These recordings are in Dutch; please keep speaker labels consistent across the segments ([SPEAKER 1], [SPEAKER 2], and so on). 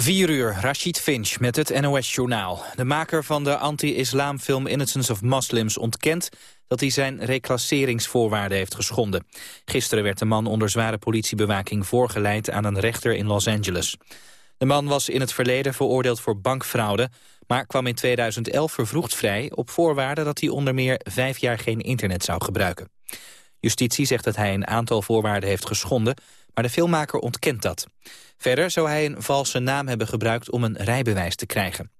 [SPEAKER 1] 4 uur, Rashid Finch met het NOS-journaal. De maker van de anti-islamfilm Innocence of Muslims ontkent dat hij zijn reclasseringsvoorwaarden heeft geschonden. Gisteren werd de man onder zware politiebewaking voorgeleid aan een rechter in Los Angeles. De man was in het verleden veroordeeld voor bankfraude, maar kwam in 2011 vervroegd vrij op voorwaarde dat hij onder meer vijf jaar geen internet zou gebruiken. Justitie zegt dat hij een aantal voorwaarden heeft geschonden, maar de filmmaker ontkent dat. Verder zou hij een valse naam hebben gebruikt om een rijbewijs te krijgen.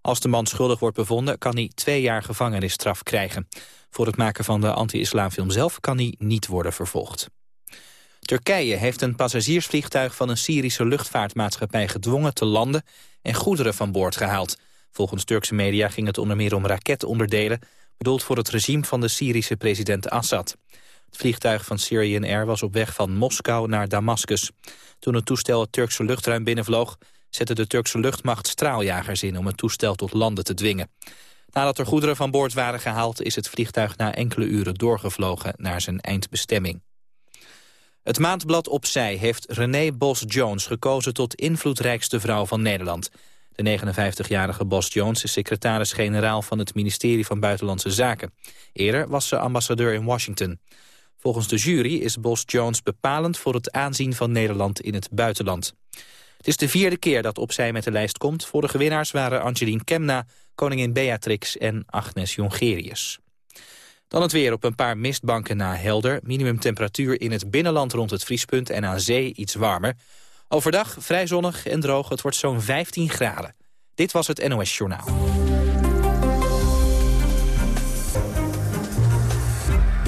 [SPEAKER 1] Als de man schuldig wordt bevonden, kan hij twee jaar gevangenisstraf krijgen. Voor het maken van de anti-islamfilm zelf kan hij niet worden vervolgd. Turkije heeft een passagiersvliegtuig van een Syrische luchtvaartmaatschappij gedwongen te landen en goederen van boord gehaald. Volgens Turkse media ging het onder meer om raketonderdelen, bedoeld voor het regime van de Syrische president Assad. Het vliegtuig van Syrian Air was op weg van Moskou naar Damascus. Toen het toestel het Turkse luchtruim binnenvloog... zette de Turkse luchtmacht straaljagers in om het toestel tot landen te dwingen. Nadat er goederen van boord waren gehaald... is het vliegtuig na enkele uren doorgevlogen naar zijn eindbestemming. Het maandblad Opzij heeft René Bos-Jones gekozen tot invloedrijkste vrouw van Nederland. De 59-jarige Bos Jones is secretaris-generaal van het ministerie van Buitenlandse Zaken. Eerder was ze ambassadeur in Washington. Volgens de jury is Bos Jones bepalend voor het aanzien van Nederland in het buitenland. Het is de vierde keer dat opzij met de lijst komt. Vorige winnaars waren Angelien Kemna, koningin Beatrix en Agnes Jongerius. Dan het weer op een paar mistbanken na helder. Minimumtemperatuur in het binnenland rond het vriespunt en aan zee iets warmer. Overdag vrij zonnig en droog. Het wordt zo'n 15 graden. Dit was het NOS Journaal.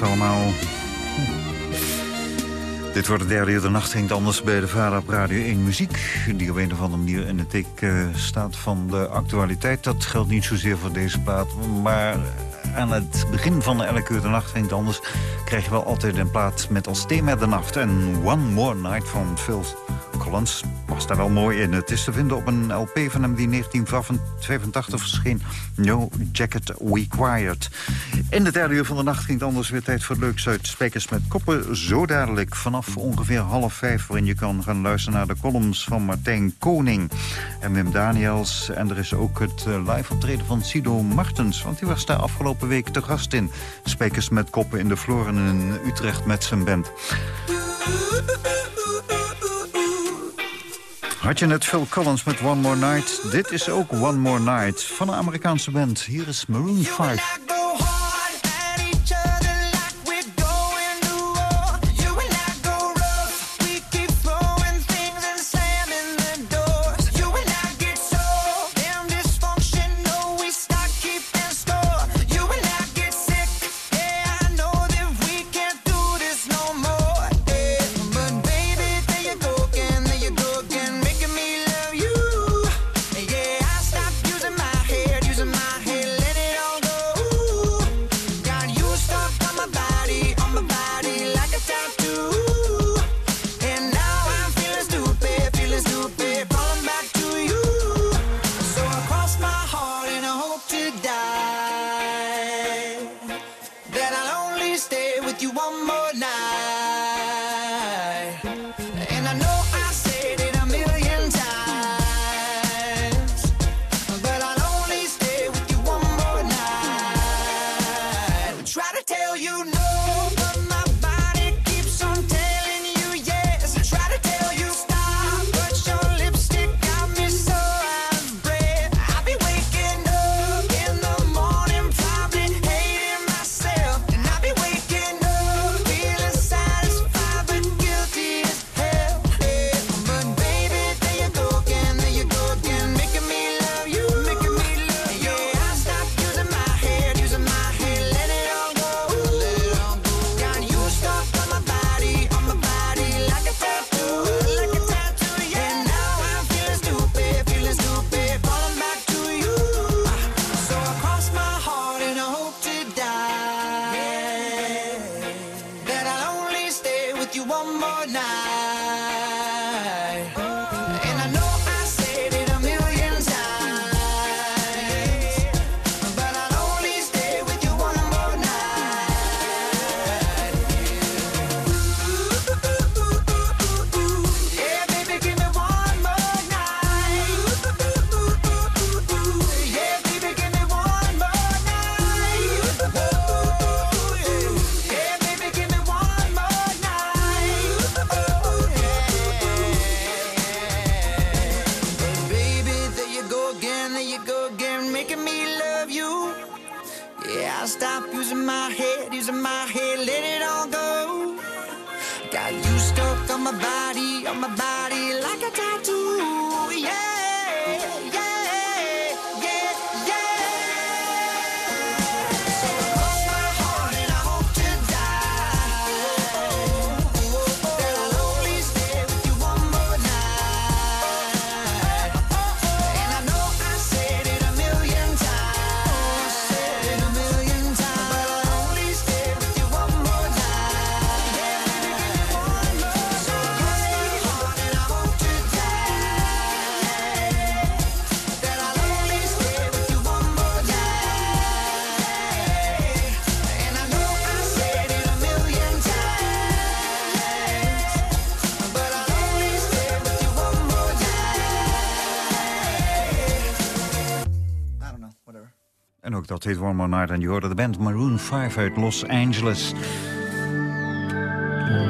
[SPEAKER 2] Allemaal. Dit wordt de derde uur. De nacht hangt anders bij de Vader op Radio 1 Muziek. Die op een of andere manier in het teken staat van de actualiteit. Dat geldt niet zozeer voor deze plaat. Maar aan het begin van elke uur de nacht hangt anders... krijg je wel altijd een plaat met als thema de nacht. En One More Night van Phil Collins daar wel mooi in. Het is te vinden op een LP van hem die 1985 verscheen. No Jacket Required. In de derde uur van de nacht ging het anders weer tijd voor leuks uit Spijkers met Koppen. Zo dadelijk vanaf ongeveer half vijf... waarin je kan gaan luisteren naar de columns van Martijn Koning en Wim Daniels. En er is ook het eh, live optreden van Sido Martens. Want die was daar afgelopen week te gast in. Spijkers met Koppen in de Floren in Utrecht met zijn band. Had je net Phil Collins met One More Night? Dit is ook One More Night van een Amerikaanse band. Hier is Maroon 5. En je hoorde de band Maroon 5 uit Los Angeles.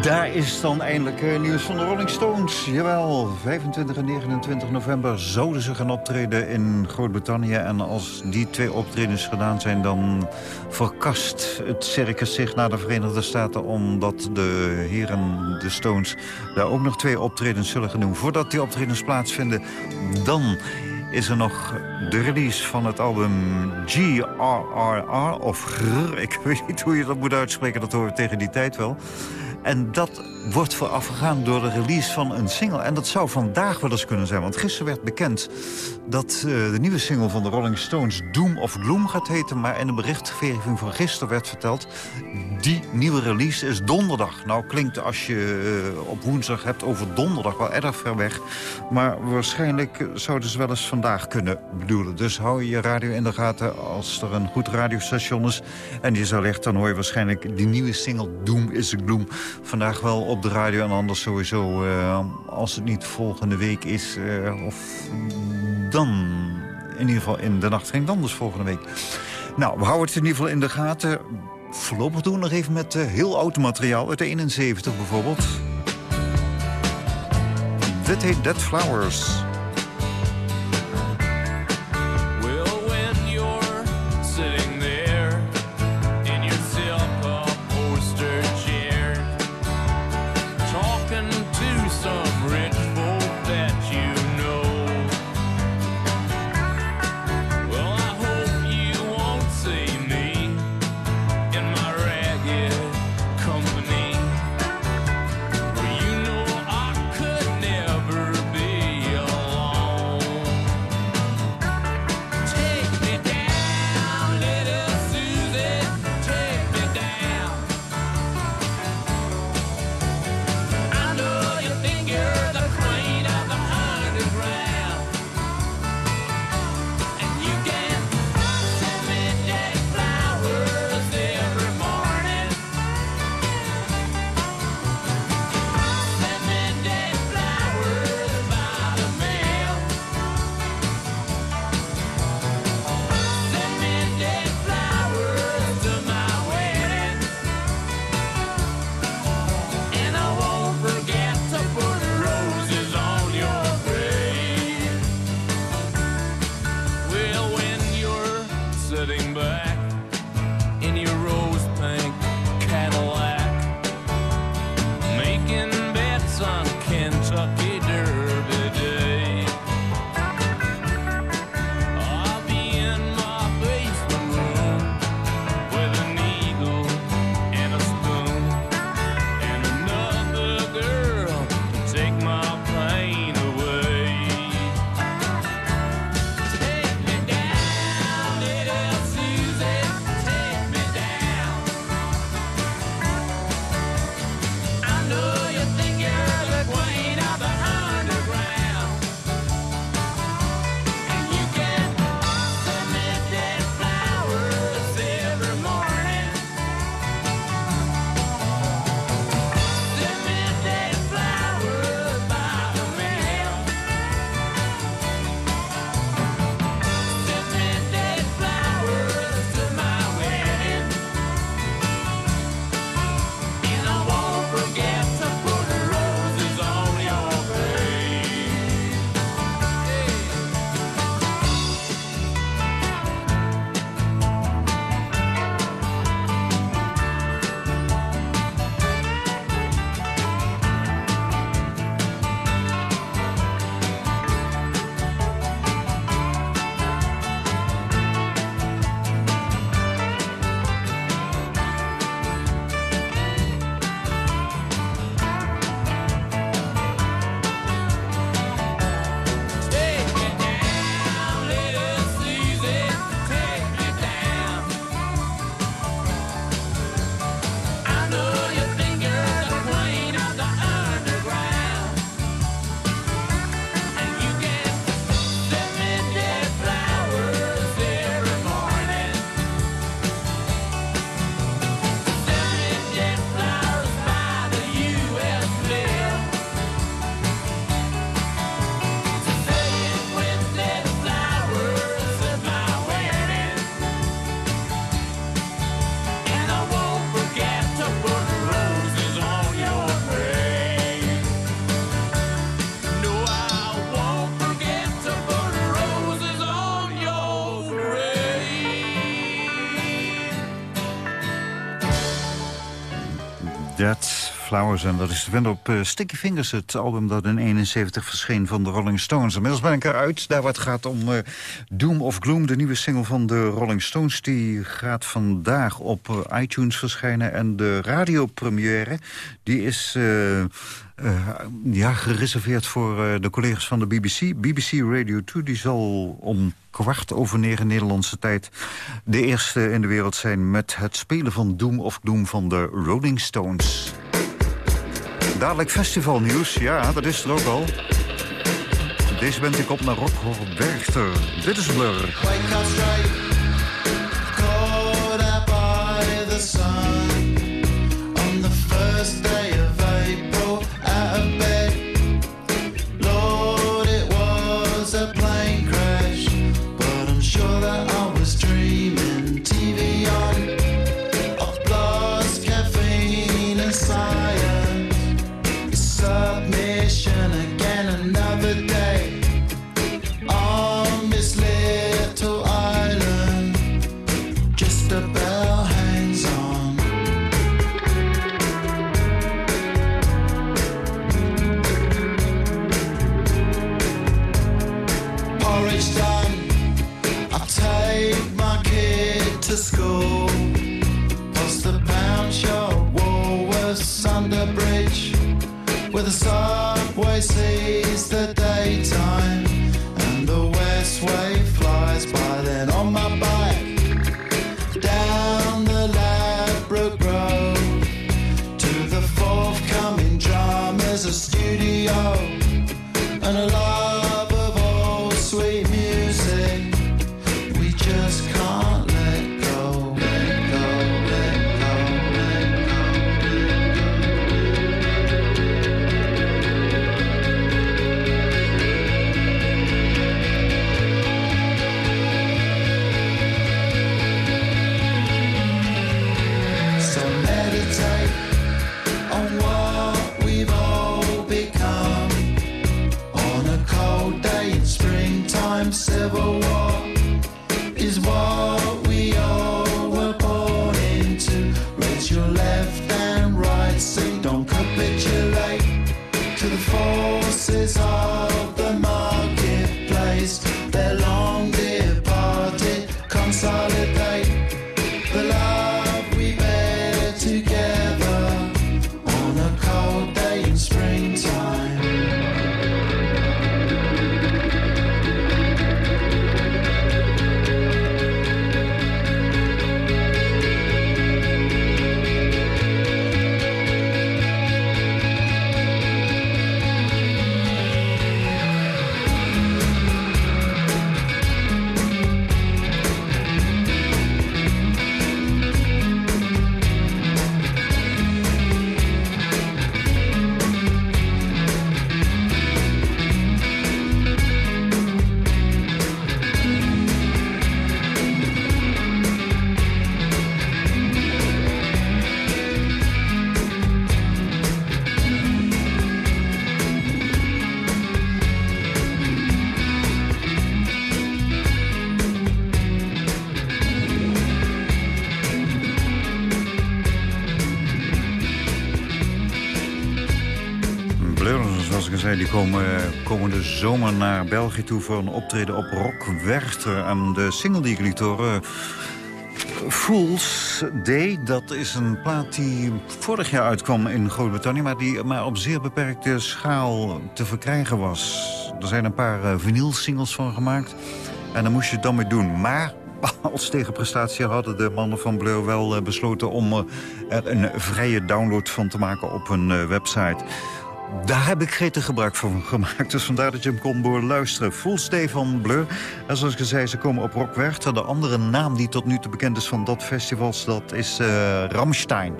[SPEAKER 2] Daar is dan eindelijk uh, nieuws van de Rolling Stones. Jawel, 25 en 29 november zouden ze gaan optreden in Groot-Brittannië. En als die twee optredens gedaan zijn, dan verkast het circus zich naar de Verenigde Staten... omdat de heren, de Stones, daar ook nog twee optredens zullen gaan doen. Voordat die optredens plaatsvinden, dan
[SPEAKER 3] is er nog de release van het album GRRR, of GR, ik weet niet hoe je dat moet uitspreken, dat horen we tegen die tijd wel. En dat wordt voorafgegaan door de release van een single. En dat zou vandaag wel eens kunnen zijn. Want gisteren werd bekend dat uh, de nieuwe single van de Rolling Stones... Doom of Gloom gaat heten. Maar in de berichtgeving van gisteren werd verteld... die nieuwe release is donderdag. Nou klinkt als je uh, op woensdag hebt over donderdag wel erg ver weg. Maar waarschijnlijk zouden ze wel eens vandaag kunnen bedoelen. Dus hou je je radio in de gaten als er een goed radiostation is. En je zal echt, dan hoor je waarschijnlijk die nieuwe single Doom is Gloom... vandaag wel op de radio en anders sowieso, uh, als het niet volgende week is... Uh, of dan in ieder geval in de nacht ging dan dus volgende week. Nou, we houden het in ieder geval in de gaten. Voorlopig doen we nog even met uh, heel oud materiaal uit de 71 bijvoorbeeld. Dit heet Dead Flowers.
[SPEAKER 4] En dat is te vinden op Sticky Fingers, het album dat in 71 verscheen van de Rolling Stones. Inmiddels ben ik eruit, daar waar het gaat om Doom of Gloom, de nieuwe single van de Rolling Stones. Die gaat vandaag op iTunes verschijnen. En de radiopremière, die is... Ja, gereserveerd voor de collega's van de BBC. BBC Radio 2 die zal om kwart over negen Nederlandse tijd... de eerste in de wereld zijn met het spelen van Doom of Gloom van de Rolling Stones. Dadelijk festivalnieuws, ja, dat is er ook al. Deze bent ik op naar Rock Werchter. Dit is Blur. die zomer naar België toe... voor een optreden op Rock Werchter. En de single die ik liet horen... Fool's Day, dat is een plaat die vorig jaar uitkwam in Groot-Brittannië... maar die maar op zeer beperkte schaal te verkrijgen was. Er zijn een paar uh, vinylsingles van gemaakt. En daar moest je het dan mee doen. Maar als tegenprestatie hadden de mannen van Blur wel uh, besloten... om uh, er een vrije download van te maken op hun website. Daar heb ik gretig gebruik van gemaakt. Dus vandaar dat je hem kon luisteren. Full Stay van Blur. En zoals ik zei, ze komen op Rockwerchter. De andere naam die tot nu toe bekend is van dat festival... dat is uh, Ramstein.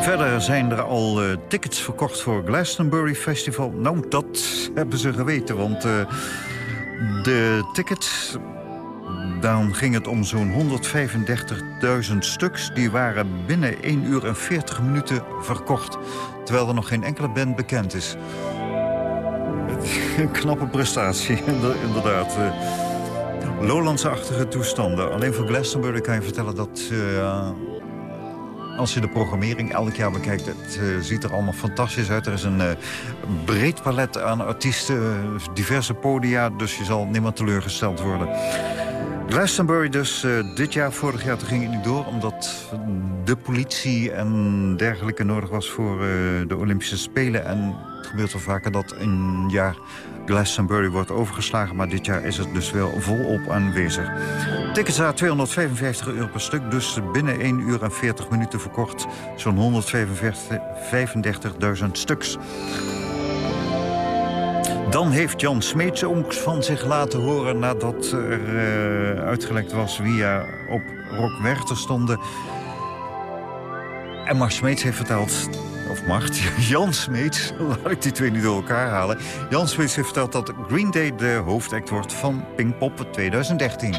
[SPEAKER 4] Verder zijn er al uh, tickets verkocht voor Glastonbury Festival. Nou, dat hebben ze geweten, want uh, de tickets dan ging het om zo'n 135.000 stuks. Die waren binnen 1 uur en 40 minuten verkocht. Terwijl er nog geen enkele band bekend is. Een knappe prestatie, inderdaad. Eh, Lowlandse-achtige toestanden. Alleen voor Glastonbury kan je vertellen dat... Uh,
[SPEAKER 2] als je de programmering elk jaar bekijkt, het uh, ziet er allemaal fantastisch uit. Er is een breed palet aan artiesten, diverse podia, dus je zal niemand teleurgesteld worden. Glastonbury dus uh, dit jaar, vorig jaar ging het niet door... omdat de politie en dergelijke nodig was voor de Olympische Spelen. En het gebeurt wel vaker dat een jaar Glastonbury wordt overgeslagen... maar dit jaar is het dus wel volop aanwezig. Tickets aan 255 euro per stuk, dus binnen 1 uur en 40 minuten verkocht. Zo'n 135.000 stuks. Dan heeft Jan Smeets ook van zich laten horen... nadat er uh, uitgelekt was wie er op Rock Werchter stonden. En Mars Smeets heeft verteld of Mart, Jan Smeets, laat ik die twee niet door elkaar halen. Jan Smeets heeft verteld dat Green Day de hoofdact wordt van Pinkpop 2013.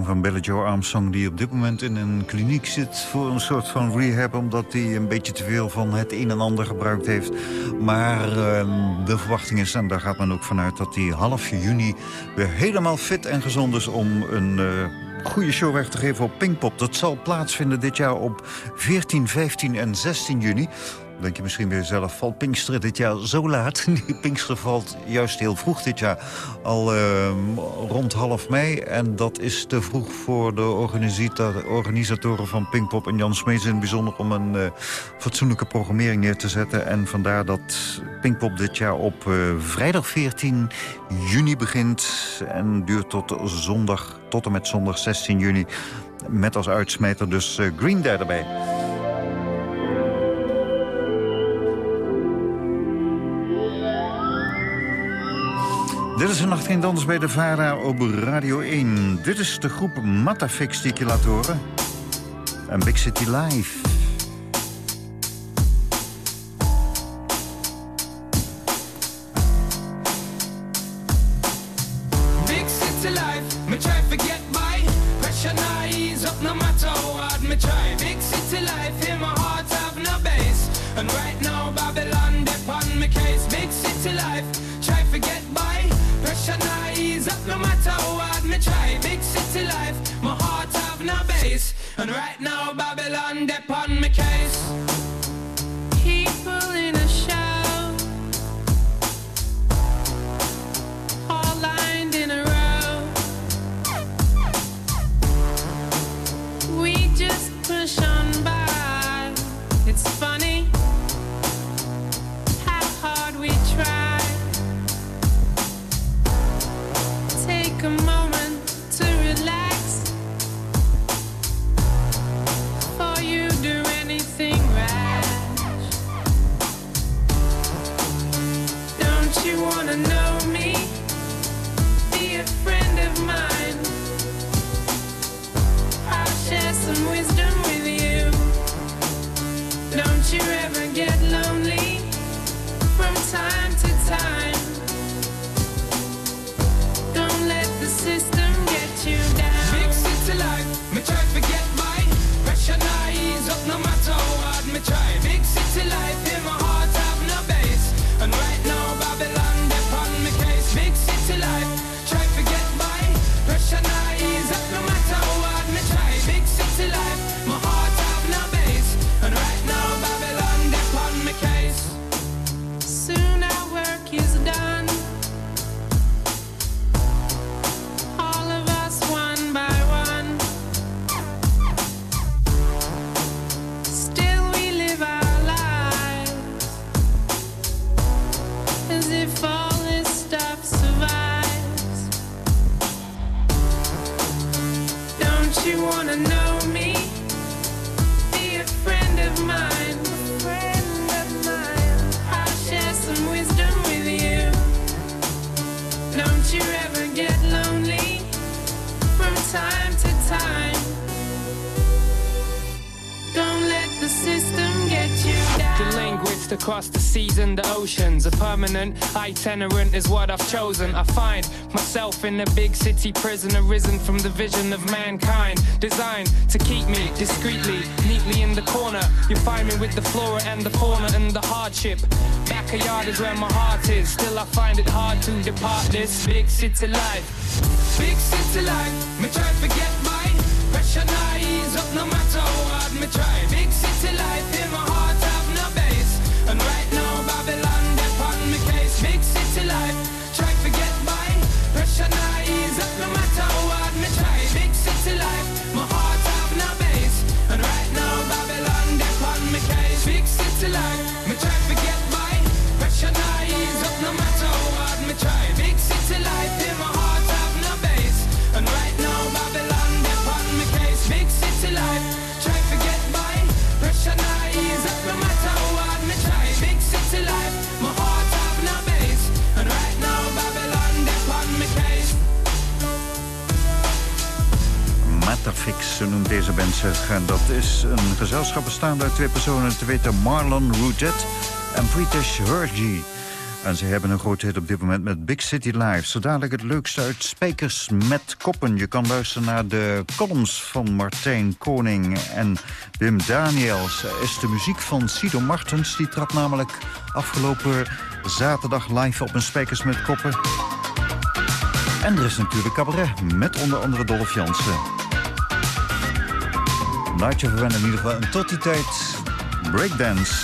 [SPEAKER 2] Van Billy Joe Armstrong die op dit moment in een kliniek zit... voor een soort van rehab, omdat hij een beetje te veel van het een en ander gebruikt heeft. Maar ehm, de verwachting is, en daar gaat men ook vanuit... dat hij half juni weer helemaal fit en gezond is om een... eh, Goede show weg te geven op Pinkpop. Dat zal plaatsvinden dit jaar op 14, 15 en 16 juni. Denk je misschien bij jezelf, valt Pinksteren dit jaar zo laat? Pinksteren valt juist heel vroeg dit jaar. Al ehm, rond half mei. En dat is te vroeg voor de organisatoren van Pinkpop... en Jan Smeets in het bijzonder om een eh, fatsoenlijke programmering neer te zetten. En vandaar dat Pinkpop dit jaar op eh, vrijdag 14 juni begint... en duurt tot zondag, tot en met zondag 16 juni... met als uitsmijter dus eh, Green Day erbij.
[SPEAKER 4] Dit is een nacht in dans bij de VARA op Radio 1. Dit is de groep Mattafix die ik je laat horen. En Big City Live.
[SPEAKER 5] permanent. Itinerant is what I've chosen. I find myself in a big city prison, arisen from the vision of mankind, designed to keep me discreetly, neatly in the corner. You find me with the flora and the fauna and the hardship. Backyard is where my heart is. Still, I find it hard to depart this big city life. Big city life, me try to forget my pressure, up no matter what me try. Big city life in my
[SPEAKER 4] Fix, noemt deze band zich. En dat is een gezelschap bestaande uit twee personen, te weten Marlon Rudet en British Herji. En ze hebben een grote hit op dit moment met Big City Live. Zo dadelijk het leukste uit Spijkers met Koppen. Je kan luisteren naar de columns van Martijn Koning en Wim Daniels. Is de muziek van Sido Martens. Die trad namelijk afgelopen zaterdag live op een Spijkers met Koppen. En er is natuurlijk cabaret met onder andere Dolph Jansen laat je verwennen in ieder geval. En tot die tijd, breakdance.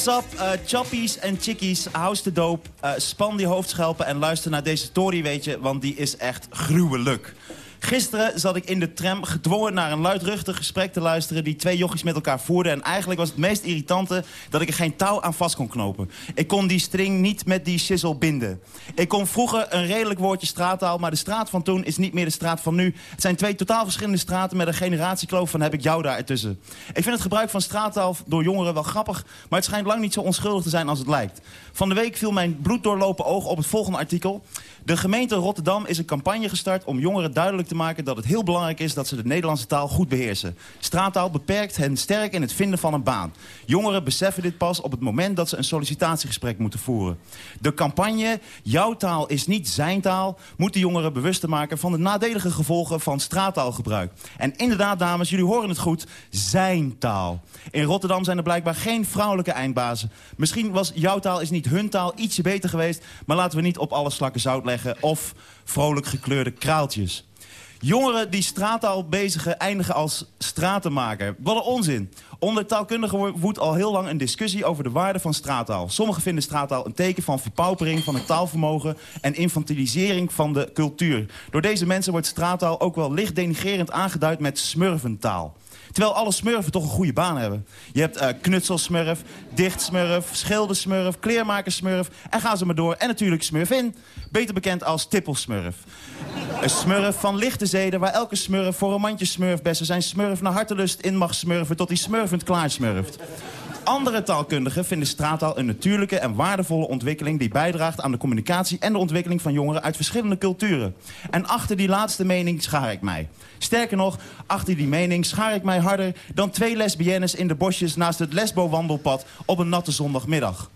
[SPEAKER 6] What's up, eh, chappies en chickies, house de doop, eh, span die hoofdschelpen en luister naar deze story, weet je, want die is echt gruwelijk. Gisteren zat ik in de tram gedwongen naar een luidruchtig gesprek te luisteren... die twee jochies met elkaar voerden. En eigenlijk was het meest irritante dat ik er geen touw aan vast kon knopen. Ik kon die string niet met die shizzle binden. Ik kon vroeger een redelijk woordje straattaal... maar de straat van toen is niet meer de straat van nu. Het zijn twee totaal verschillende straten met een generatiekloof van heb ik jou daar ertussen. Ik vind het gebruik van straattaal door jongeren wel grappig... maar het schijnt lang niet zo onschuldig te zijn als het lijkt. Van de week viel mijn bloeddoorlopen oog op het volgende artikel... De gemeente Rotterdam is een campagne gestart om jongeren duidelijk te maken dat het heel belangrijk is dat ze de Nederlandse taal goed beheersen. Straattaal beperkt hen sterk in het vinden van een baan. Jongeren beseffen dit pas op het moment dat ze een sollicitatiegesprek moeten voeren. De campagne Jouw taal is niet zijn taal moet de jongeren bewust maken van de nadelige gevolgen van straattaalgebruik. En inderdaad, dames, jullie horen het goed, zijn taal. In Rotterdam zijn er blijkbaar geen vrouwelijke eindbazen. Misschien was jouw taal is niet hun taal ietsje beter geweest, maar laten we niet op alle slakken zout leggen of vrolijk gekleurde kraaltjes. Jongeren die straattaal bezigen eindigen als stratenmaker. Wat een onzin. Onder taalkundigen woedt al heel lang een discussie over de waarde van straattaal. Sommigen vinden straattaal een teken van verpaupering van het taalvermogen... en infantilisering van de cultuur. Door deze mensen wordt straattaal ook wel licht denigerend aangeduid met smurventaal. Terwijl alle smurfen toch een goede baan hebben. Je hebt eh, knutselsmurf, dichtsmurf, schildersmurf, kleermakersmurf... en ga ze maar door. En natuurlijk smurfin, beter bekend als tippelsmurf. Een smurf van lichte zeden waar elke smurf voor een mandje smurfbessen... zijn smurf naar hartelust in mag smurfen tot hij smurfend klaar smurft. Andere taalkundigen vinden straattaal een natuurlijke en waardevolle ontwikkeling... die bijdraagt aan de communicatie en de ontwikkeling van jongeren uit verschillende culturen. En achter die laatste mening schaar ik mij. Sterker nog, achter die mening schaar ik mij harder... dan twee lesbiennes in de bosjes naast het lesbo-wandelpad op een natte zondagmiddag.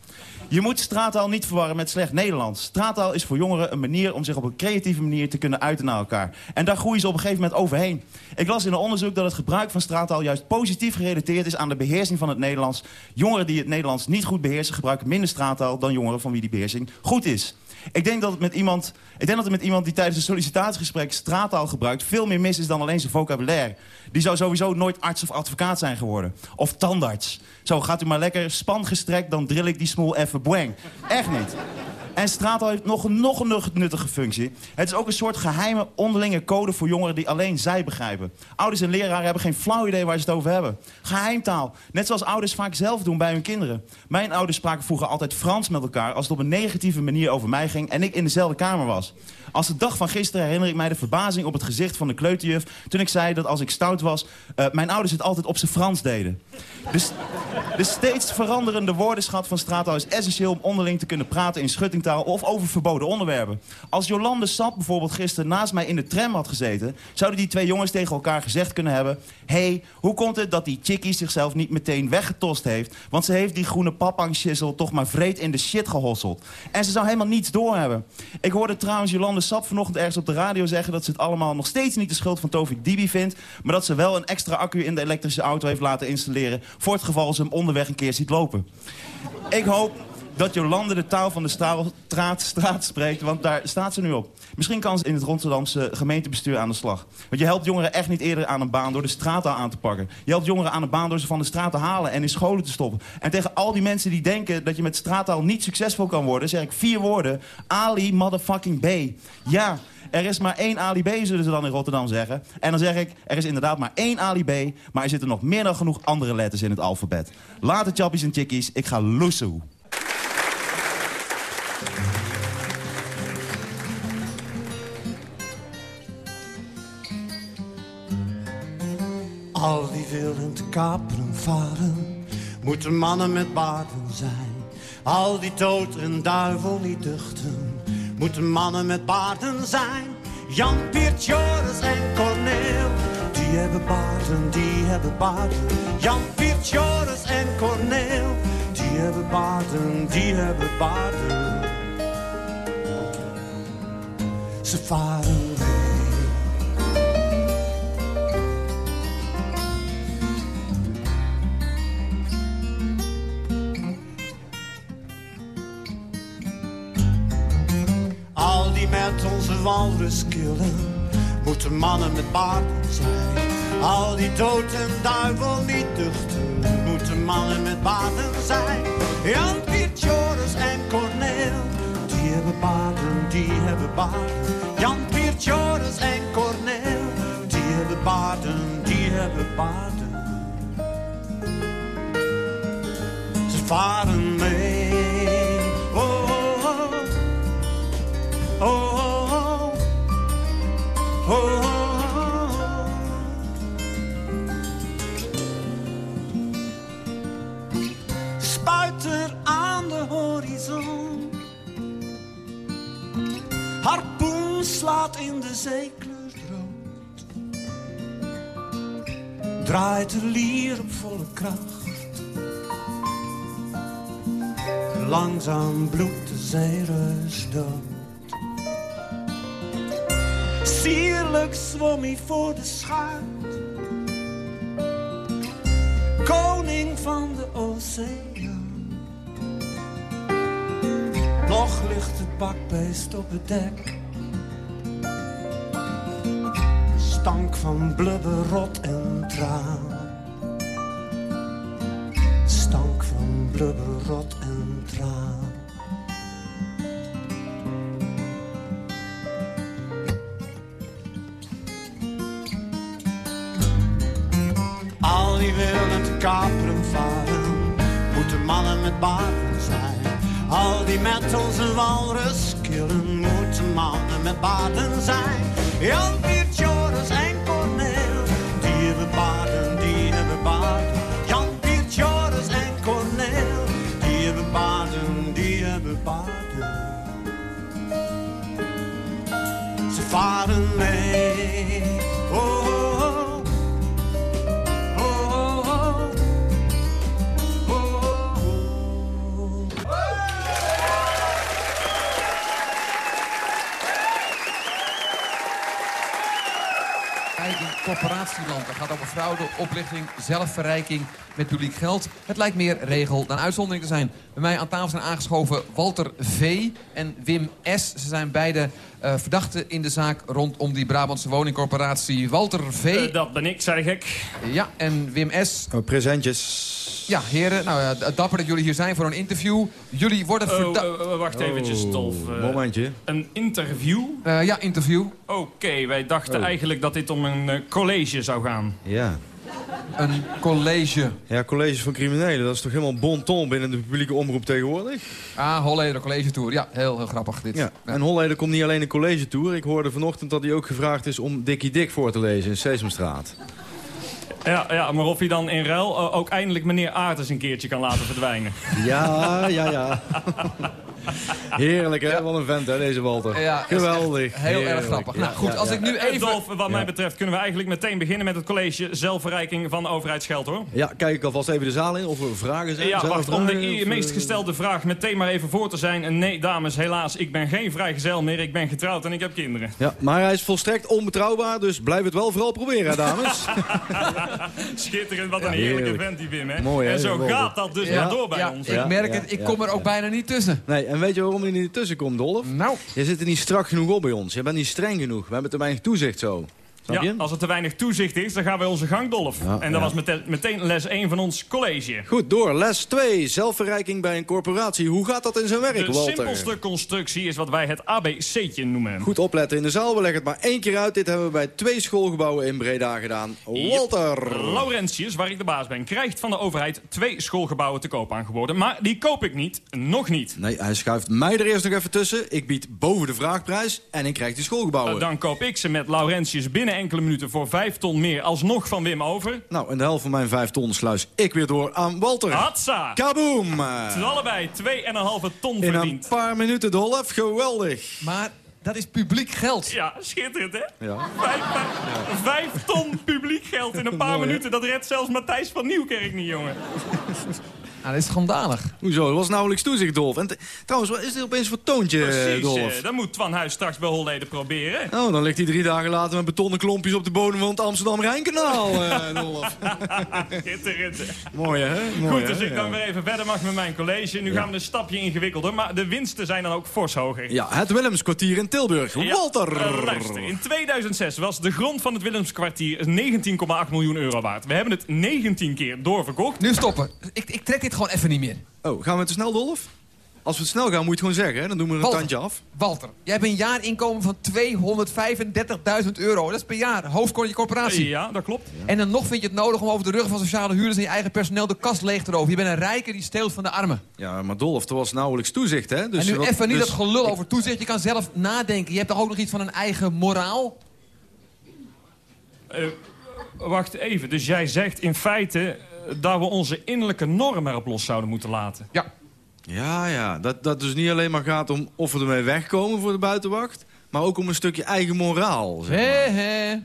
[SPEAKER 6] Je moet straattaal niet verwarren met slecht Nederlands. Straattaal is voor jongeren een manier om zich op een creatieve manier te kunnen uiten naar elkaar. En daar groeien ze op een gegeven moment overheen. Ik las in een onderzoek dat het gebruik van straattaal juist positief gerelateerd is aan de beheersing van het Nederlands. Jongeren die het Nederlands niet goed beheersen gebruiken minder straattaal dan jongeren van wie die beheersing goed is. Ik denk dat het met iemand, ik denk dat het met iemand die tijdens een sollicitatiegesprek straattaal gebruikt... veel meer mis is dan alleen zijn vocabulaire. Die zou sowieso nooit arts of advocaat zijn geworden. Of tandarts. Zo, gaat u maar lekker spangestrekt, dan drill ik die smoel even boeng. Echt niet. En straattaal heeft nog, nog een nuttige functie. Het is ook een soort geheime onderlinge code voor jongeren die alleen zij begrijpen. Ouders en leraren hebben geen flauw idee waar ze het over hebben. Geheimtaal. Net zoals ouders vaak zelf doen bij hun kinderen. Mijn ouders spraken vroeger altijd Frans met elkaar... als het op een negatieve manier over mij ging en ik in dezelfde kamer was. Als de dag van gisteren herinner ik mij de verbazing op het gezicht van de kleuterjuf... toen ik zei dat als ik stout was, uh, mijn ouders het altijd op zijn Frans deden. De steeds veranderende woordenschat van straattaal is essentieel... om onderling te kunnen praten in schuttingtaal of over verboden onderwerpen. Als Jolande Sap bijvoorbeeld gisteren naast mij in de tram had gezeten... zouden die twee jongens tegen elkaar gezegd kunnen hebben... hey, hoe komt het dat die chickie zichzelf niet meteen weggetost heeft? Want ze heeft die groene papangschissel toch maar vreed in de shit gehosseld. En ze zou helemaal niets doorhebben. Ik hoorde trouwens Jolande Sap vanochtend ergens op de radio zeggen... dat ze het allemaal nog steeds niet de schuld van Tovik Dibi vindt... maar dat ze wel een extra accu in de elektrische auto heeft laten installeren... voor het geval ze hem onderweg een keer ziet lopen. Ik hoop dat Jolande de taal van de straat, straat spreekt, want daar staat ze nu op. Misschien kan ze in het Rotterdamse gemeentebestuur aan de slag. Want je helpt jongeren echt niet eerder aan een baan door de straattaal aan te pakken. Je helpt jongeren aan een baan door ze van de straat te halen en in scholen te stoppen. En tegen al die mensen die denken dat je met straattaal niet succesvol kan worden... zeg ik vier woorden. Ali motherfucking B. Ja, er is maar één Ali B, zullen ze dan in Rotterdam zeggen. En dan zeg ik, er is inderdaad maar één Ali B... maar er zitten nog meer dan genoeg andere letters in het alfabet. Later, chappies en chickies, ik ga loesoe.
[SPEAKER 7] Al die wilden te kaperen varen, moeten mannen met baarden zijn. Al die toter en duivel niet duchten, moeten mannen met baarden zijn. Jan, Piert, Joris en Corneel, die hebben baarden, die hebben baarden. Jan, Piert, Joris en Corneel, die hebben baarden, die hebben baarden. Ze varen met onze walrus killen, moeten mannen met baarden zijn. Al die dood en duivel niet duchten, moeten mannen met baarden zijn. Jan, Piet, Joris en Corneel, die hebben baarden, die hebben baarden. Jan, Piet, Joris en Corneel, die hebben baarden, die hebben baarden. Ze varen mee. Oh, oh, oh. Oh. Spuiter aan de horizon. Harpoen slaat in de zee kleurt rood. Draait de lier op volle kracht. Langzaam bloedt de zeereus dood. Sierlijk zwom hij voor de schuit. Koning van de oceaan. Nog ligt het bakbeest op het dek. Stank van blubber, rot en traan. Stank van blubber, rot en traan. kaperen varen, moeten mannen met baarden zijn. Al die metals en walruskillen moeten mannen met baarden zijn. Jan, Piet, Joris en Corneel, die hebben baarden, die hebben baarden. Jan, Piet, Joris en Corneel, die hebben baarden, die hebben baarden. Ze varen mee
[SPEAKER 8] Kijk corporatieland. Dat gaat over fraude, oplichting, zelfverrijking met publiek geld. Het lijkt meer regel dan uitzondering te zijn. Bij mij aan tafel zijn aangeschoven Walter V. en Wim S. Ze zijn beide eh, verdachten in de zaak rondom die Brabantse woningcorporatie. Walter V.
[SPEAKER 9] Eh, dat ben ik, zei de gek.
[SPEAKER 8] Ja, en Wim S.
[SPEAKER 10] Oh, presentjes.
[SPEAKER 8] Ja, heren, nou ja, dapper dat jullie hier zijn voor een interview. Jullie worden
[SPEAKER 9] Oh,
[SPEAKER 8] verdacht...
[SPEAKER 9] eh, wacht eventjes, Dolf. Eh,
[SPEAKER 10] Momentje.
[SPEAKER 9] een interview?
[SPEAKER 8] Eh, ja, interview.
[SPEAKER 9] Oké, wij dachten
[SPEAKER 10] Oh.
[SPEAKER 9] eigenlijk dat dit om een college zou gaan.
[SPEAKER 10] Ja.
[SPEAKER 8] Een college.
[SPEAKER 10] Ja, colleges van criminelen. Dat is toch helemaal bon ton binnen de publieke omroep tegenwoordig?
[SPEAKER 8] Ah, Holleder College Tour. Ja, heel, heel grappig dit.
[SPEAKER 10] Ja. En Holleder komt niet alleen een college tour. Ik hoorde vanochtend dat hij ook gevraagd is om Dikkie Dik voor te lezen in Sesamstraat.
[SPEAKER 9] Ja, ja, maar of hij dan in ruil ook eindelijk meneer Aert eens een keertje kan laten verdwijnen.
[SPEAKER 10] Ja, ja, ja. Heerlijk, hè? Wat een vent, hè, deze Walter.
[SPEAKER 8] Ja,
[SPEAKER 10] Geweldig.
[SPEAKER 8] Heel erg grappig.
[SPEAKER 10] Ja,
[SPEAKER 8] nou goed,
[SPEAKER 10] ja,
[SPEAKER 8] als
[SPEAKER 10] ja.
[SPEAKER 8] ik nu even...
[SPEAKER 9] Dolf, wat mij betreft kunnen we eigenlijk meteen beginnen met het college zelfverrijking van overheidsgeld, hoor.
[SPEAKER 10] Ja, kijk ik alvast even de zaal in of er vragen zijn.
[SPEAKER 9] Ja,
[SPEAKER 10] Zijn
[SPEAKER 9] wacht, om de
[SPEAKER 10] of,
[SPEAKER 9] meest gestelde vraag meteen maar even voor te zijn. En nee, dames, helaas, ik ben geen vrijgezel meer. Ik ben getrouwd en ik heb kinderen.
[SPEAKER 10] Ja, maar hij is volstrekt onbetrouwbaar, dus blijf het wel vooral proberen, hè, dames.
[SPEAKER 9] Schitterend, wat een heerlijke
[SPEAKER 10] heerlijk.
[SPEAKER 9] vent die Wim, hè?
[SPEAKER 10] Mooi, hè,
[SPEAKER 9] en zo gaat dat dus
[SPEAKER 8] Ja,
[SPEAKER 9] maar door bij
[SPEAKER 8] ja,
[SPEAKER 9] ons.
[SPEAKER 8] ik merk
[SPEAKER 10] ja,
[SPEAKER 8] het. Ik
[SPEAKER 10] ja,
[SPEAKER 8] kom er ook
[SPEAKER 10] ja.
[SPEAKER 8] bijna niet tussen.
[SPEAKER 10] Nee, en weet je waarom hij er niet tussen komt, Dolf?
[SPEAKER 8] Nou,
[SPEAKER 10] Je zit er niet strak genoeg op bij ons. Je bent niet streng genoeg. We hebben te weinig toezicht zo. Snap
[SPEAKER 9] Ja,
[SPEAKER 10] je?
[SPEAKER 9] als er te weinig toezicht is, dan gaan wij onze gang, Dolf.
[SPEAKER 10] Ja,
[SPEAKER 9] en dat
[SPEAKER 10] ja.
[SPEAKER 9] was mete- meteen les 1 van ons college.
[SPEAKER 10] Goed, door. Les 2. Zelfverrijking bij een corporatie. Hoe gaat dat in zijn werk,
[SPEAKER 9] De
[SPEAKER 10] Walter?
[SPEAKER 9] simpelste constructie is wat wij het ABC'tje noemen.
[SPEAKER 10] Goed opletten in de zaal. We leggen het maar één keer uit. Dit hebben we bij twee schoolgebouwen in Breda gedaan. Walter!
[SPEAKER 9] Laurentius, waar ik de baas ben, krijgt van de overheid twee schoolgebouwen te koop aangeboden. Maar die koop ik niet. Nog niet.
[SPEAKER 10] Nee, hij schuift mij er eerst nog even tussen. Ik bied boven de vraagprijs en ik krijg die schoolgebouwen.
[SPEAKER 9] Uh, dan koop ik ze met Laurentius binnen enkele minuten voor vijf ton meer alsnog van Wim over.
[SPEAKER 10] Nou, en de helft van mijn vijf ton sluis ik weer door aan Walter.
[SPEAKER 9] Hatsa!
[SPEAKER 10] Kaboom!
[SPEAKER 9] Het is allebei 2,5 ton
[SPEAKER 10] In een
[SPEAKER 9] verdiend.
[SPEAKER 10] paar minuten, Dolf. Geweldig.
[SPEAKER 8] maar dat is publiek geld.
[SPEAKER 9] Ja, schitterend hè?
[SPEAKER 10] Ja.
[SPEAKER 9] Vijf, vijf- vijf ton publiek geld in een paar
[SPEAKER 10] Mooi,
[SPEAKER 9] minuten. Dat redt zelfs Matthijs van Nieuwkerk niet, jongen.
[SPEAKER 8] Nou, dat is schandalig.
[SPEAKER 10] Hoezo? Dat was nauwelijks toezicht, Dolf. En trouwens, wat is dit opeens voor toontje,
[SPEAKER 9] Precies,
[SPEAKER 10] Dolf?
[SPEAKER 9] eh, dat moet Twan Huis straks bij Holleden proberen.
[SPEAKER 10] Oh, dan ligt hij drie dagen later met betonnen klompjes op de bodem van het Amsterdam-Rijnkanaal, eh, Dolf.
[SPEAKER 9] Schitterend.
[SPEAKER 10] Mooi, hè? Mooi,
[SPEAKER 9] Goed, dus
[SPEAKER 10] hè?
[SPEAKER 9] ik dan
[SPEAKER 10] Ja.
[SPEAKER 9] weer even verder mag met mijn college. Nu gaan we een stapje ingewikkelder, maar de winsten zijn dan ook fors hoger.
[SPEAKER 10] Ja, het Willemskwartier in Tilburg.
[SPEAKER 9] Ja,
[SPEAKER 10] Walter!
[SPEAKER 9] luister, in 2006 was de grond van het Willemskwartier 19,8 miljoen euro waard. We hebben het 19 keer doorverkocht.
[SPEAKER 8] Nu stoppen. Ik, ik trek dit gewoon even niet meer.
[SPEAKER 10] Oh, gaan we te snel, Dolf? Als we te snel gaan, moet je het gewoon zeggen, hè? Dan doen we er een
[SPEAKER 8] Walter.
[SPEAKER 10] tandje af.
[SPEAKER 8] Walter, jij hebt een jaarinkomen van 235.000 euro. Dat is per jaar. Hoofd van je corporatie.
[SPEAKER 9] Ja, dat klopt.
[SPEAKER 8] En dan nog vind je het nodig om over de rug van sociale huurders en je eigen personeel de kast leeg te roven. Je bent een rijke die steelt van de armen.
[SPEAKER 10] Ja, maar Dolf, er was nauwelijks toezicht, hè? Dus
[SPEAKER 8] en nu
[SPEAKER 10] wat-
[SPEAKER 8] even niet
[SPEAKER 10] dus-
[SPEAKER 8] dat gelul over toezicht. Je kan zelf nadenken. Je hebt toch ook nog iets van een eigen moraal?
[SPEAKER 9] Eh, wacht even, dus jij zegt in feite dat we onze innerlijke norm erop los zouden moeten laten.
[SPEAKER 8] Ja.
[SPEAKER 10] Ja, ja. Dat, dat dus niet alleen maar gaat om of we ermee wegkomen voor de buitenwacht... maar ook om een stukje eigen moraal, zeg maar.
[SPEAKER 8] Hé, hé.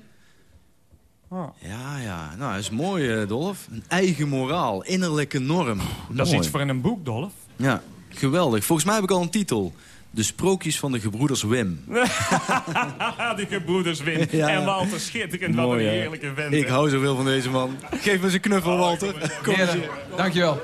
[SPEAKER 10] Ja, ja. Nou, dat is mooi, eh, Dolf. Een eigen moraal, innerlijke norm.
[SPEAKER 9] Dat is iets voor in een boek, Dolf.
[SPEAKER 10] Ja, geweldig. Volgens mij heb ik al een titel. De sprookjes van de gebroeders Wim.
[SPEAKER 9] Die gebroeders Wim
[SPEAKER 10] Ja.
[SPEAKER 9] en Walter Schitterend. Wat
[SPEAKER 10] Mooi,
[SPEAKER 9] een
[SPEAKER 10] hè?
[SPEAKER 9] heerlijke vent.
[SPEAKER 10] Ik hou zoveel van deze man. Geef me eens een knuffel, Walter. Kom eens
[SPEAKER 8] Heren,
[SPEAKER 10] hier.
[SPEAKER 8] dankjewel.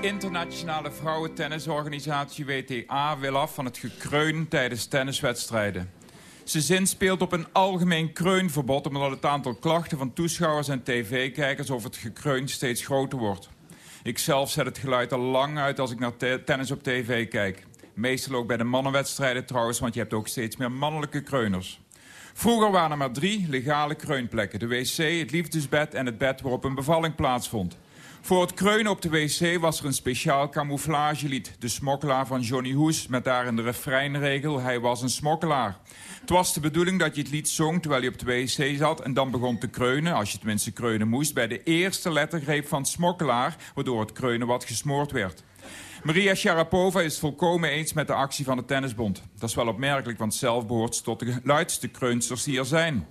[SPEAKER 11] Internationale vrouwentennisorganisatie WTA wil af van het gekreun tijdens tenniswedstrijden. Ze zinspeelt op een algemeen kreunverbod omdat het aantal klachten van toeschouwers en tv-kijkers over het gekreun steeds groter wordt. Ik zelf zet het geluid al lang uit als ik naar te- tennis op tv kijk. Meestal ook bij de mannenwedstrijden trouwens, want je hebt ook steeds meer mannelijke kreuners. Vroeger waren er maar drie legale kreunplekken. De wc, het liefdesbed en het bed waarop een bevalling plaatsvond. Voor het kreunen op de wc was er een speciaal camouflagelied. De smokkelaar van Johnny Hoes, met daarin de refreinregel... hij was een smokkelaar. Het was de bedoeling dat je het lied zong terwijl je op de wc zat... en dan begon te kreunen, als je tenminste kreunen moest... bij de eerste lettergreep van smokkelaar... waardoor het kreunen wat gesmoord werd. Maria Sharapova is volkomen eens met de actie van de Tennisbond. Dat is wel opmerkelijk, want zelf behoort ze tot de luidste kreunsters die er zijn.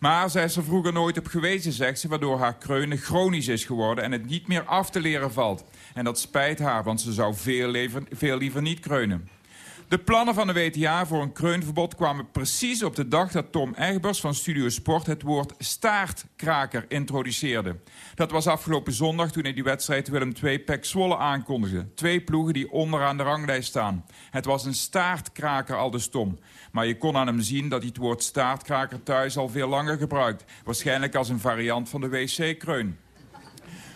[SPEAKER 11] Maar zij is er vroeger nooit op gewezen, zegt ze... waardoor haar kreunen chronisch is geworden en het niet meer af te leren valt. En dat spijt haar, want ze zou veel veel liever niet kreunen. De plannen van de WTA voor een kreunverbod kwamen precies op de dag dat Tom Egbers van Studio Sport het woord staartkraker introduceerde. Dat was afgelopen zondag toen hij die wedstrijd Willem II Pek Zwolle aankondigde. Twee ploegen die onderaan de ranglijst staan. Het was een staartkraker al de Tom. Maar je kon aan hem zien dat hij het woord staartkraker thuis al veel langer gebruikt. Waarschijnlijk als een variant van de wc-kreun.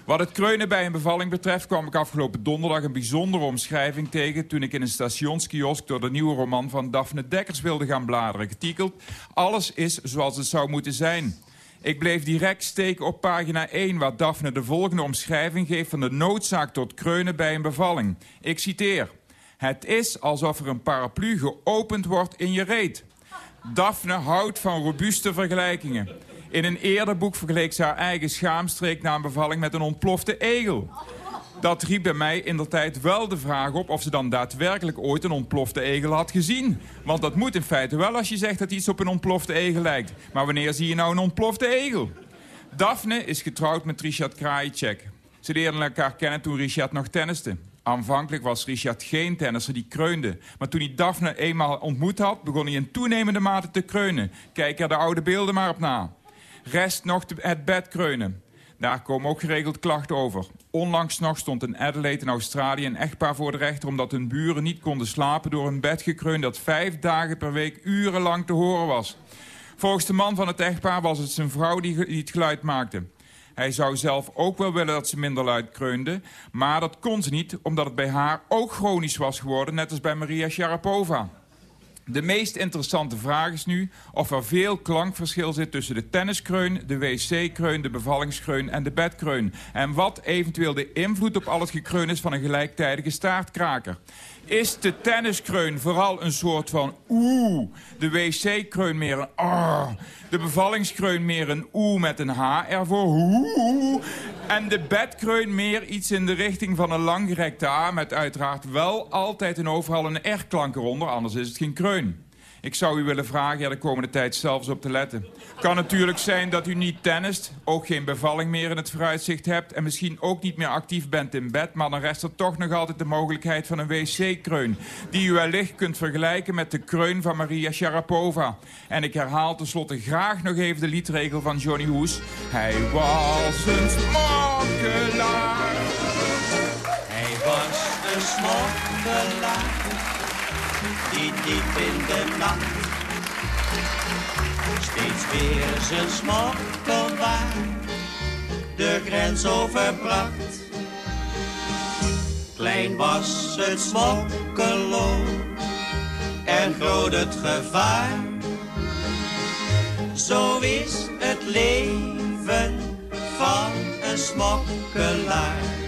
[SPEAKER 11] Wat het kreunen bij een bevalling betreft kwam ik afgelopen donderdag een bijzondere omschrijving tegen toen ik in een stationskiosk door de nieuwe roman van Daphne Dekkers wilde gaan bladeren. Getiteld Alles is zoals het zou moeten zijn. Ik bleef direct steken op pagina 1 waar Daphne de volgende omschrijving geeft van de noodzaak tot kreunen bij een bevalling. Ik citeer. Het is alsof er een paraplu geopend wordt in je reet. Daphne houdt van robuuste vergelijkingen. In een eerder boek vergeleek ze haar eigen schaamstreek na een bevalling met een ontplofte egel. Dat riep bij mij in de tijd wel de vraag op of ze dan daadwerkelijk ooit een ontplofte egel had gezien. Want dat moet in feite wel als je zegt dat iets op een ontplofte egel lijkt. Maar wanneer zie je nou een ontplofte egel? Daphne is getrouwd met Richard Krajicek. Ze leerden elkaar kennen toen Richard nog tenniste. Aanvankelijk was Richard geen tennisser die kreunde. Maar toen hij Daphne eenmaal ontmoet had, begon hij in toenemende mate te kreunen. Kijk er de oude beelden maar op na. Rest nog het bed kreunen. Daar komen ook geregeld klachten over. Onlangs nog stond in Adelaide in Australië een echtpaar voor de rechter... omdat hun buren niet konden slapen door een bedgekreun... dat vijf dagen per week urenlang te horen was. Volgens de man van het echtpaar was het zijn vrouw die, die het geluid maakte. Hij zou zelf ook wel willen dat ze minder luid kreunde... maar dat kon ze niet, omdat het bij haar ook chronisch was geworden... net als bij Maria Sharapova. De meest interessante vraag is nu of er veel klankverschil zit tussen de tenniskreun, de wc-kreun, de bevallingskreun en de bedkreun. En wat eventueel de invloed op al het gekreun is van een gelijktijdige staartkraker. Is de tenniskreun vooral een soort van oeh, de wc-kreun meer een ah, de bevallingskreun meer een oeh met een H ervoor, oeh, en de bedkreun meer iets in de richting van een langgerekte A... met uiteraard wel altijd en overal een R-klank eronder, anders is het geen kreun. Ik zou u willen vragen er de komende tijd zelfs op te letten. Kan natuurlijk zijn dat u niet tennist, ook geen bevalling meer in het vooruitzicht hebt... en misschien ook niet meer actief bent in bed... maar dan rest er toch nog altijd de mogelijkheid van een wc-kreun... die u wellicht kunt vergelijken met de kreun van Maria Sharapova. En ik herhaal tenslotte graag nog even de liedregel van Johnny Hoes. Hij was een smokkelaar.
[SPEAKER 12] Hij was een smokkelaar die diep in de nacht steeds weer zijn smokkelwaar de grens overbracht. Klein was het smokkelo en groot het gevaar. Zo is het leven van een smokkelaar.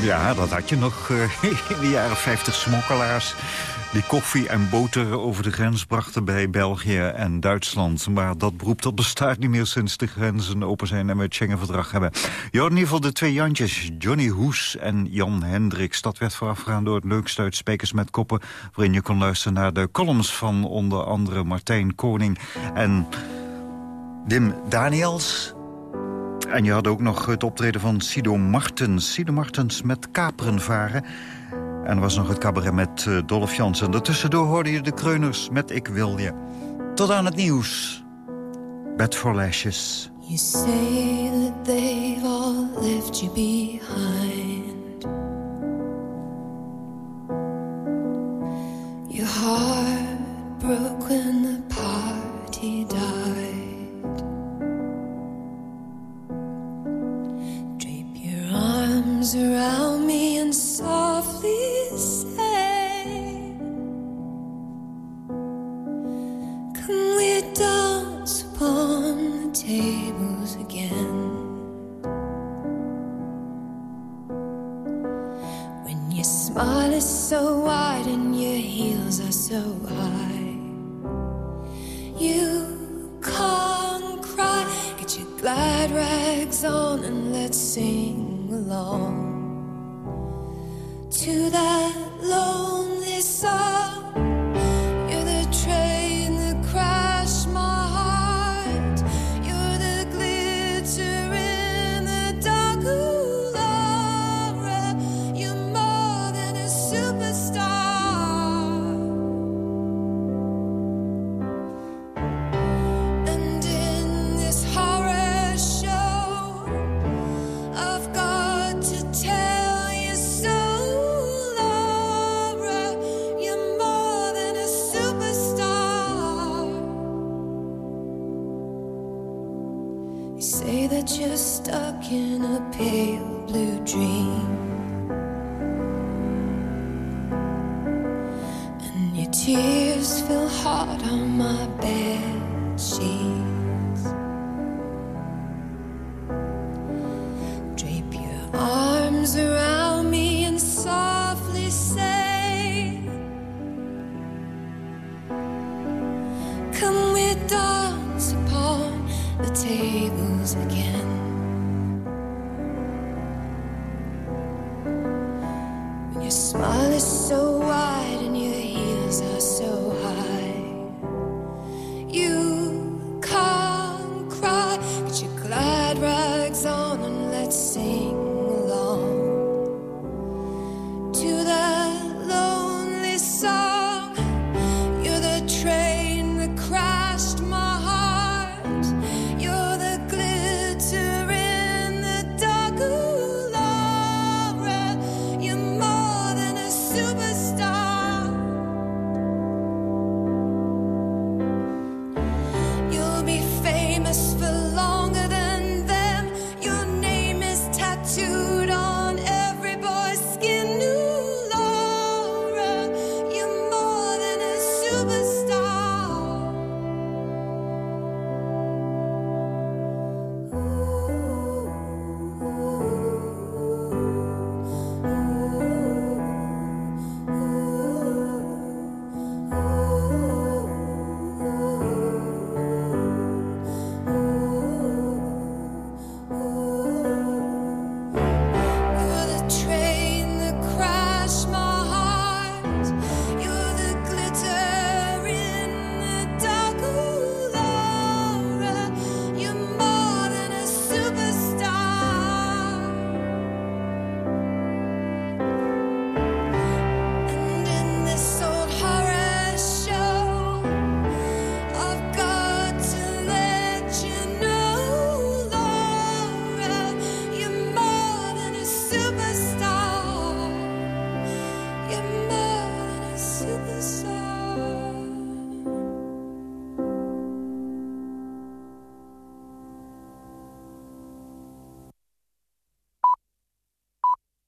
[SPEAKER 4] Ja, dat had je nog eh, in de jaren 50 smokkelaars... die koffie en boter over de grens brachten bij België en Duitsland. Maar dat beroep dat bestaat niet meer sinds de grenzen open zijn... en we het Schengen-verdrag hebben. Je in ieder geval de twee Jantjes, Johnny Hoes en Jan Hendricks. Dat werd voorafgegaan door het leukste uit Spekers met Koppen... waarin je kon luisteren naar de columns van onder andere Martijn Koning... en Wim Daniels... En je had ook nog het optreden van Sido Martens. Sido Martens met kaperen varen. En er was nog het cabaret met uh, Dolph Jansen. Daartussendoor hoorde je de kreuners met Ik wil je. Tot aan het nieuws. Bed for Lashes.
[SPEAKER 13] You say that they've all left you behind. Your heart broke when the party died. Arms around